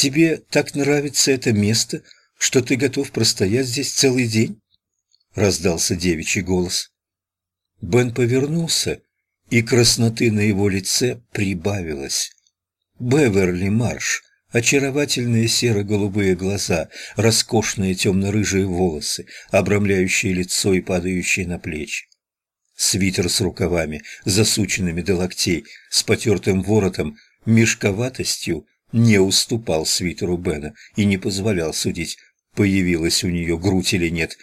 тебе так нравится это место, что ты готов простоять здесь целый день?» — раздался девичий голос. Бен повернулся, и красноты на его лице прибавилось. Беверли Марш, очаровательные серо-голубые глаза, роскошные темно-рыжие волосы, обрамляющие лицо и падающие на плечи. Свитер с рукавами, засученными до локтей, с потертым воротом, мешковатостью не уступал свитеру Бена и не позволял судить, появилась у нее грудь или нет.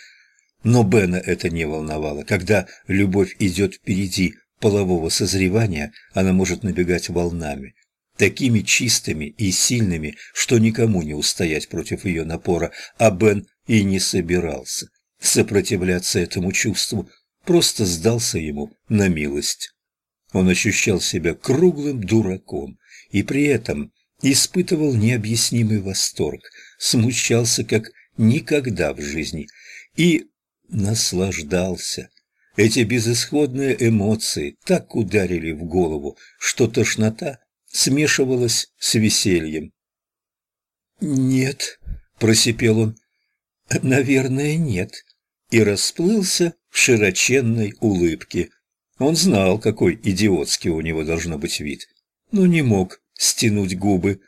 Но Бена это не волновало. Когда любовь идет впереди полового созревания, она может набегать волнами, такими чистыми и сильными, что никому не устоять против ее напора, а Бен и не собирался сопротивляться этому чувству, просто сдался ему на милость. Он ощущал себя круглым дураком и при этом испытывал необъяснимый восторг, смущался как никогда в жизни и наслаждался. Эти безысходные эмоции так ударили в голову, что тошнота смешивалась с весельем. «Нет», — просипел он, — «наверное, нет», и расплылся в широченной улыбке. Он знал, какой идиотский у него должно быть вид, но не мог стянуть губы.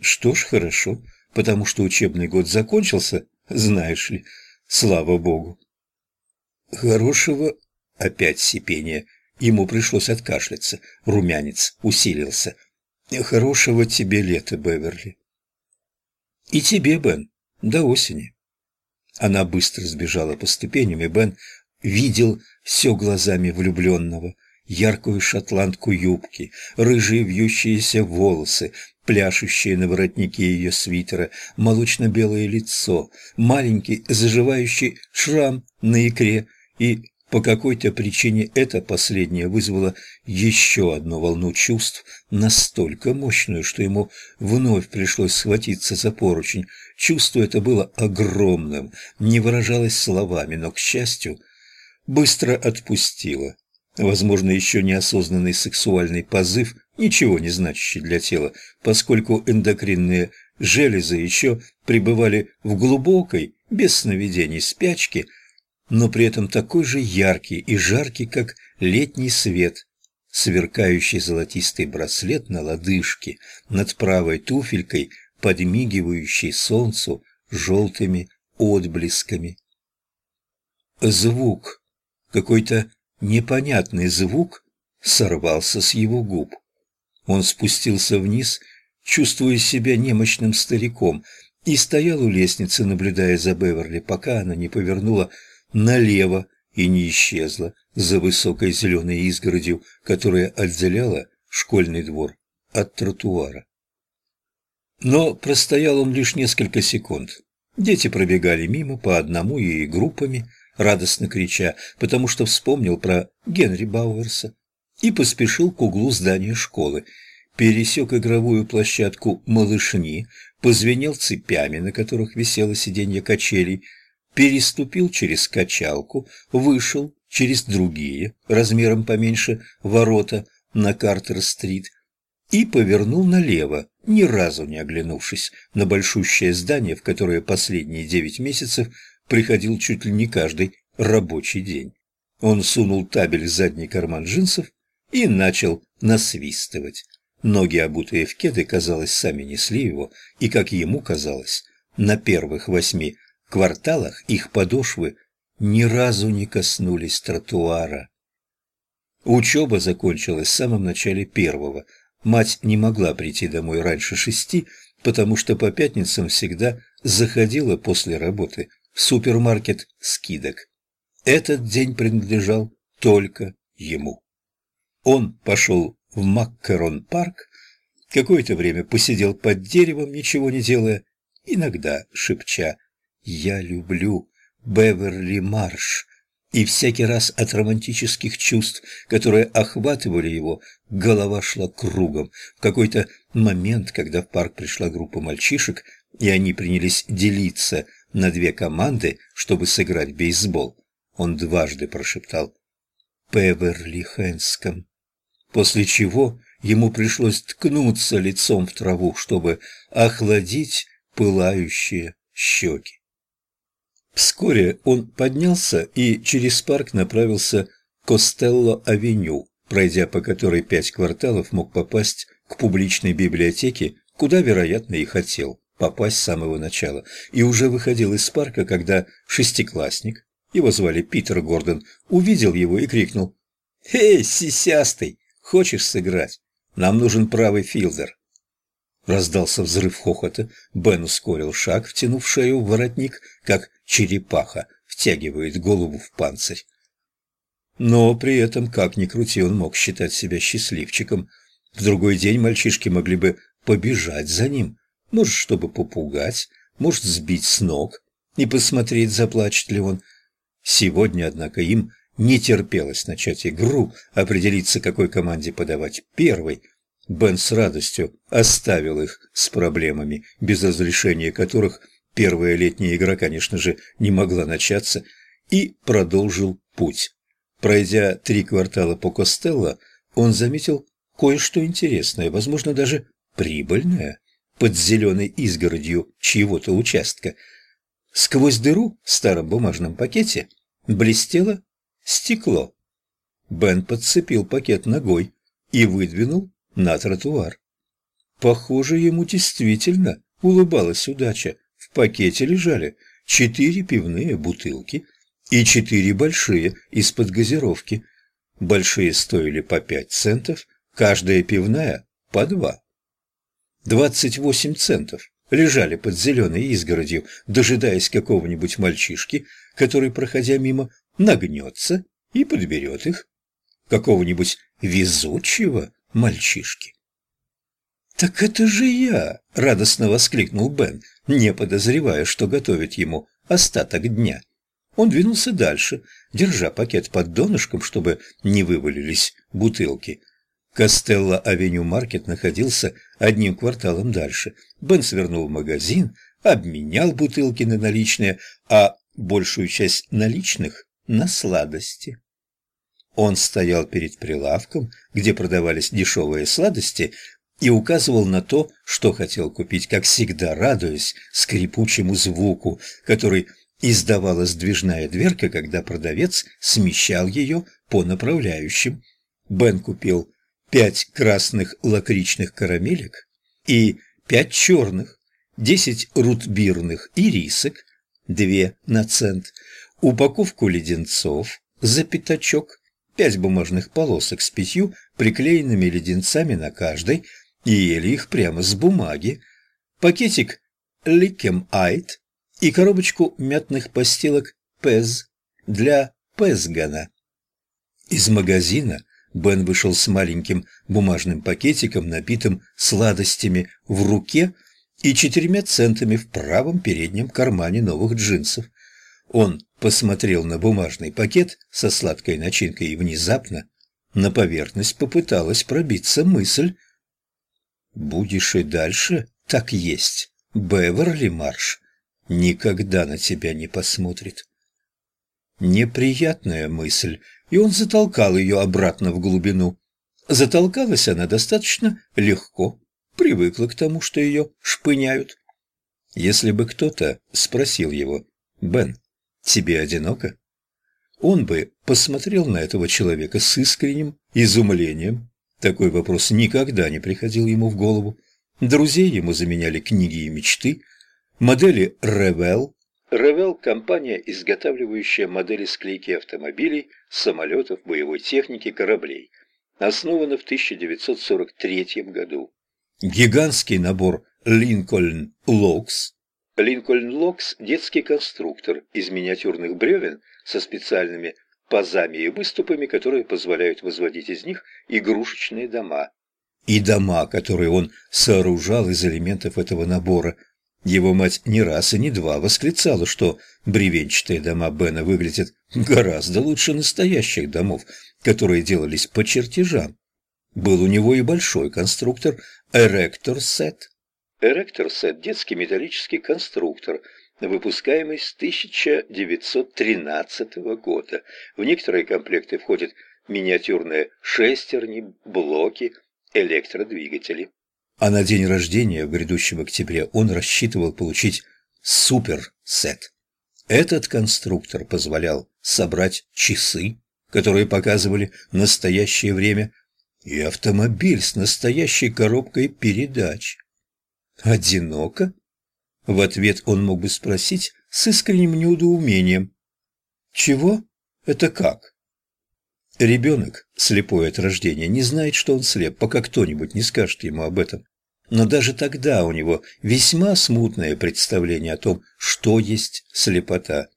Что ж, хорошо, потому что учебный год закончился, знаешь ли, слава богу. Хорошего опять сипение. Ему пришлось откашляться, румянец усилился. Хорошего тебе лета, Беверли. И тебе, Бен, до осени. Она быстро сбежала по ступеням, и Бен видел все глазами влюбленного. Яркую шотландку юбки, рыжие вьющиеся волосы, пляшущие на воротнике ее свитера, молочно-белое лицо, маленький заживающий шрам на икре, и по какой-то причине это последнее вызвало еще одну волну чувств, настолько мощную, что ему вновь пришлось схватиться за поручень. Чувство это было огромным, не выражалось словами, но, к счастью, быстро отпустило. Возможно, еще неосознанный сексуальный позыв, ничего не значащий для тела, поскольку эндокринные железы еще пребывали в глубокой, без сновидений спячке – но при этом такой же яркий и жаркий, как летний свет, сверкающий золотистый браслет на лодыжке над правой туфелькой, подмигивающий солнцу желтыми отблесками. Звук, какой-то непонятный звук, сорвался с его губ. Он спустился вниз, чувствуя себя немощным стариком, и стоял у лестницы, наблюдая за Беверли, пока она не повернула налево и не исчезла за высокой зеленой изгородью, которая отделяла школьный двор от тротуара. Но простоял он лишь несколько секунд. Дети пробегали мимо по одному и группами, радостно крича, потому что вспомнил про Генри Бауэрса и поспешил к углу здания школы, пересек игровую площадку малышни, позвенел цепями, на которых висело сиденье качелей, переступил через качалку, вышел через другие, размером поменьше, ворота на Картер-стрит и повернул налево, ни разу не оглянувшись на большущее здание, в которое последние девять месяцев приходил чуть ли не каждый рабочий день. Он сунул табель в задний карман джинсов и начал насвистывать. Ноги, обутые в кеды, казалось, сами несли его, и, как ему казалось, на первых восьми кварталах их подошвы ни разу не коснулись тротуара. Учеба закончилась в самом начале первого. Мать не могла прийти домой раньше шести, потому что по пятницам всегда заходила после работы в супермаркет скидок. Этот день принадлежал только ему. Он пошел в Маккарон-парк, какое-то время посидел под деревом, ничего не делая, иногда шепча «Я люблю Беверли Марш», и всякий раз от романтических чувств, которые охватывали его, голова шла кругом. В какой-то момент, когда в парк пришла группа мальчишек, и они принялись делиться на две команды, чтобы сыграть бейсбол, он дважды прошептал «Беверли Хэнском», после чего ему пришлось ткнуться лицом в траву, чтобы охладить пылающие щеки. Вскоре он поднялся и через парк направился к Костелло-авеню, пройдя по которой пять кварталов мог попасть к публичной библиотеке, куда, вероятно, и хотел попасть с самого начала, и уже выходил из парка, когда шестиклассник, его звали Питер Гордон, увидел его и крикнул «Эй, сисястый, хочешь сыграть? Нам нужен правый филдер». Раздался взрыв хохота, Бен ускорил шаг, втянув шею в воротник, как черепаха втягивает голову в панцирь. Но при этом, как ни крути, он мог считать себя счастливчиком. В другой день мальчишки могли бы побежать за ним, может, чтобы попугать, может, сбить с ног и посмотреть, заплачет ли он. Сегодня, однако, им не терпелось начать игру, определиться, какой команде подавать первой. Бен с радостью оставил их с проблемами, без разрешения которых первая летняя игра, конечно же, не могла начаться, и продолжил путь. Пройдя три квартала по Костелло, он заметил кое-что интересное, возможно, даже прибыльное, под зеленой изгородью чьего-то участка. Сквозь дыру в старом бумажном пакете блестело стекло. Бен подцепил пакет ногой и выдвинул на тротуар. Похоже, ему действительно улыбалась удача. В пакете лежали четыре пивные бутылки и четыре большие из-под газировки. Большие стоили по пять центов, каждая пивная по два. Двадцать восемь центов лежали под зеленой изгородью, дожидаясь какого-нибудь мальчишки, который, проходя мимо, нагнется и подберет их. Какого-нибудь везучего мальчишки. «Так это же я!» — радостно воскликнул Бен, не подозревая, что готовит ему остаток дня. Он двинулся дальше, держа пакет под донышком, чтобы не вывалились бутылки. Костелло-авеню-маркет находился одним кварталом дальше. Бен свернул в магазин, обменял бутылки на наличные, а большую часть наличных – на сладости. Он стоял перед прилавком, где продавались дешевые сладости, и указывал на то, что хотел купить, как всегда радуясь скрипучему звуку, который издавала сдвижная дверка, когда продавец смещал ее по направляющим. Бен купил пять красных лакричных карамелек и пять черных, десять рутбирных ирисок, две на цент, упаковку леденцов за пятачок, пять бумажных полосок с пятью приклеенными леденцами на каждой, и ели их прямо с бумаги, пакетик ликем айт и коробочку мятных постилок Пез для Пезгана. Из магазина Бен вышел с маленьким бумажным пакетиком, набитым сладостями в руке и четырьмя центами в правом переднем кармане новых джинсов. Он посмотрел на бумажный пакет со сладкой начинкой и внезапно на поверхность попыталась пробиться мысль. «Будешь и дальше так есть, Беверли Марш никогда на тебя не посмотрит». Неприятная мысль, и он затолкал ее обратно в глубину. Затолкалась она достаточно легко, привыкла к тому, что ее шпыняют. Если бы кто-то спросил его, «Бен, тебе одиноко?» Он бы посмотрел на этого человека с искренним изумлением. Такой вопрос никогда не приходил ему в голову. Друзей ему заменяли книги и мечты, модели «Revell», Revell – компания, изготавливающая модели склейки автомобилей, самолетов, боевой техники, кораблей. Основана в 1943 году. Гигантский набор Lincoln Logs. Lincoln Logs – детский конструктор из миниатюрных бревен со специальными пазами и выступами, которые позволяют возводить из них игрушечные дома. И дома, которые он сооружал из элементов этого набора – его мать не раз и не два восклицала, что бревенчатые дома Бена выглядят гораздо лучше настоящих домов, которые делались по чертежам. Был у него и большой конструктор Эректор Сет. Эректор Сет – детский металлический конструктор, выпускаемый с 1913 года. В некоторые комплекты входят миниатюрные шестерни, блоки, электродвигатели. А на день рождения в грядущем октябре он рассчитывал получить суперсет. Этот конструктор позволял собрать часы, которые показывали настоящее время, и автомобиль с настоящей коробкой передач. Одиноко? В ответ он мог бы спросить с искренним недоумением. Чего? Это как? Ребенок, слепой от рождения, не знает, что он слеп, пока кто-нибудь не скажет ему об этом. Но даже тогда у него весьма смутное представление о том, что есть слепота.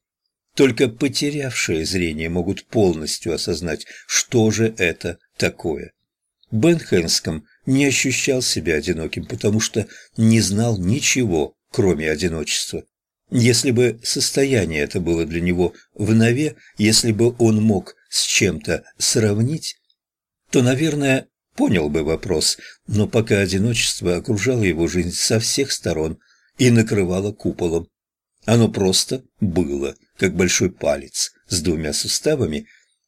Только потерявшие зрение могут полностью осознать, что же это такое. Бен Хэнском не ощущал себя одиноким, потому что не знал ничего, кроме одиночества. Если бы состояние это было для него в нове, если бы он мог с чем-то сравнить, то, наверное, понял бы вопрос, но пока одиночество окружало его жизнь со всех сторон и накрывало куполом. Оно просто было, как большой палец с двумя суставами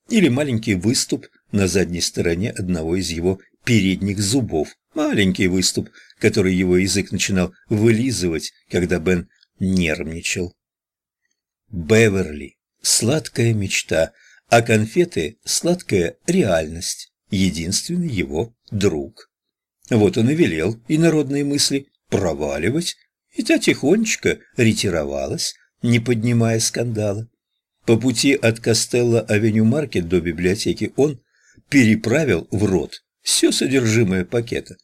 или маленький выступ на задней стороне одного из его передних зубов, маленький выступ, который его язык начинал вылизывать, когда Бен нервничал. Беверли – сладкая мечта, а конфеты – сладкая реальность, единственный его друг. Вот он и велел инородные мысли проваливать, и та тихонечко ретировалась, не поднимая скандала. По пути от Костелло-авеню-маркет до библиотеки он переправил в рот все содержимое пакета.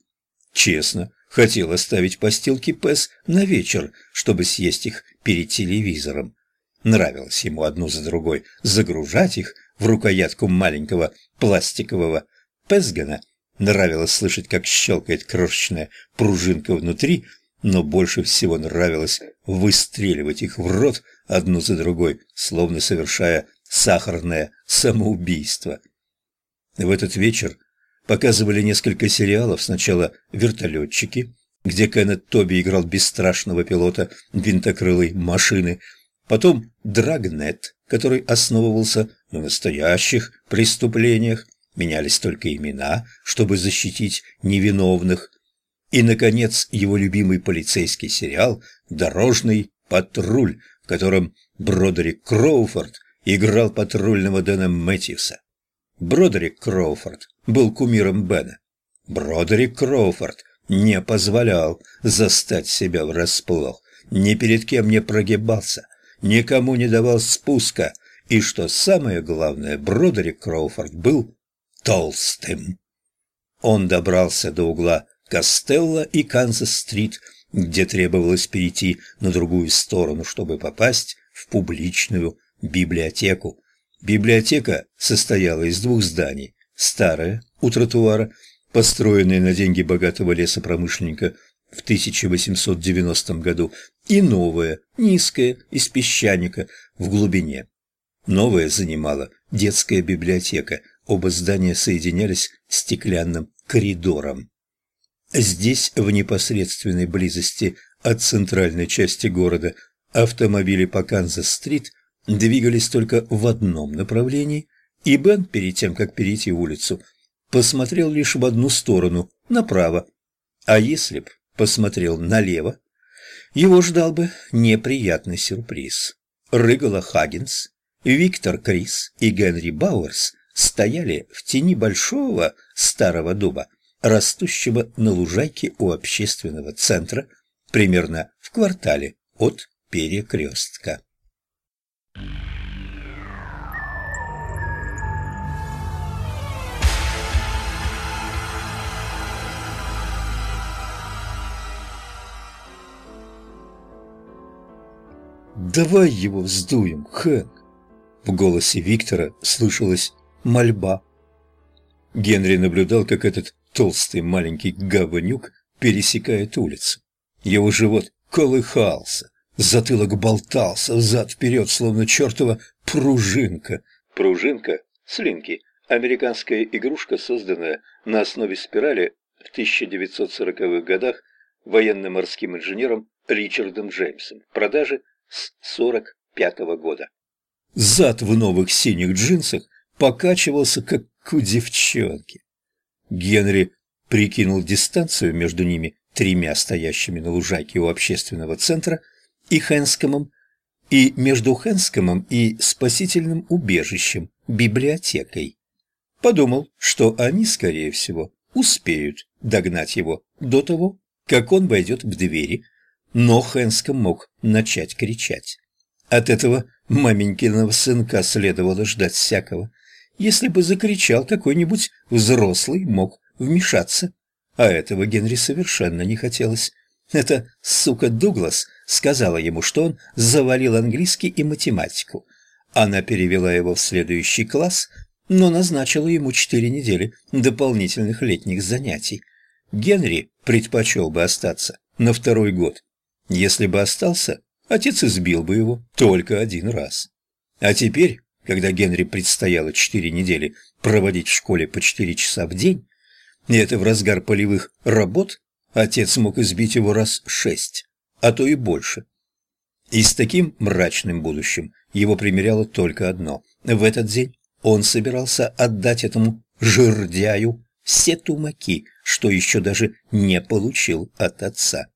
Честно, Хотел оставить постилки Пэс на вечер, чтобы съесть их перед телевизором. Нравилось ему одну за другой загружать их в рукоятку маленького пластикового Пэсгана. Нравилось слышать, как щелкает крошечная пружинка внутри, но больше всего нравилось выстреливать их в рот одну за другой, словно совершая сахарное самоубийство. В этот вечер Показывали несколько сериалов, сначала «Вертолетчики», где Кеннет Тоби играл бесстрашного пилота винтокрылой машины, потом «Драгнет», который основывался на настоящих преступлениях, менялись только имена, чтобы защитить невиновных, и, наконец, его любимый полицейский сериал «Дорожный патруль», в котором Бродерик Кроуфорд играл патрульного Дэна Мэтьюса. Бродерик Кроуфорд был кумиром Бена. Бродерик Кроуфорд не позволял застать себя врасплох, ни перед кем не прогибался, никому не давал спуска, и, что самое главное, Бродерик Кроуфорд был толстым. Он добрался до угла Костелла и Канзас-стрит, где требовалось перейти на другую сторону, чтобы попасть в публичную библиотеку, Библиотека состояла из двух зданий. Старое, у тротуара, построенное на деньги богатого лесопромышленника в 1890 году, и новое, низкое, из песчаника, в глубине. Новое занимала детская библиотека, оба здания соединялись стеклянным коридором. Здесь, в непосредственной близости от центральной части города, автомобили по Канзас-стрит двигались только в одном направлении, и Бен, перед тем, как перейти улицу, посмотрел лишь в одну сторону, направо. А если б посмотрел налево, его ждал бы неприятный сюрприз. Рыгала Хаггинс, Виктор Крис и Генри Бауэрс стояли в тени большого старого дуба, растущего на лужайке у общественного центра, примерно в квартале от перекрестка. «Давай его вздуем, Хэнк!» В голосе Виктора слышалась мольба. Генри наблюдал, как этот толстый маленький гаванюк пересекает улицу. Его живот колыхался, Затылок болтался взад-вперед, словно чертова пружинка. Пружинка – слинки. Американская игрушка, созданная на основе спирали в 1940-х годах военно-морским инженером Ричардом Джеймсом. Продажи с 45 -го года. Зад в новых синих джинсах покачивался, как у девчонки. Генри прикинул дистанцию между ними тремя стоящими на лужайке у общественного центра и Хэнскомом, и между Хэнскомом и спасительным убежищем, библиотекой. Подумал, что они, скорее всего, успеют догнать его до того, как он войдет в двери, но Хэнском мог начать кричать. От этого маменькиного сынка следовало ждать всякого. Если бы закричал какой-нибудь взрослый, мог вмешаться. А этого Генри совершенно не хотелось. Эта сука Дуглас сказала ему, что он завалил английский и математику. Она перевела его в следующий класс, но назначила ему четыре недели дополнительных летних занятий. Генри предпочел бы остаться на второй год. Если бы остался, отец избил бы его только один раз. А теперь, когда Генри предстояло четыре недели проводить в школе по четыре часа в день, и это в разгар полевых работ, отец мог избить его раз шесть, а то и больше. И с таким мрачным будущим его примеряло только одно. В этот день он собирался отдать этому жердяю все тумаки, что еще даже не получил от отца.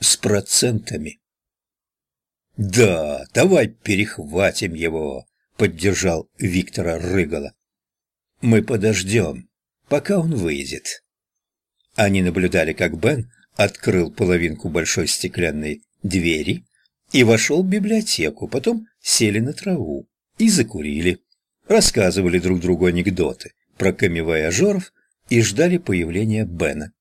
С процентами. «Да, давай перехватим его», — поддержал Виктора Рыгала. «Мы подождем, пока он выйдет». Они наблюдали, как Бен открыл половинку большой стеклянной двери и вошел в библиотеку, потом сели на траву и закурили, рассказывали друг другу анекдоты про камевояжеров и ждали появления Бена.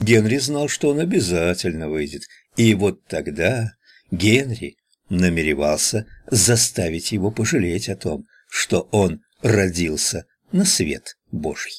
Генри знал, что он обязательно выйдет, и вот тогда Генри намеревался заставить его пожалеть о том, что он родился на свет Божий.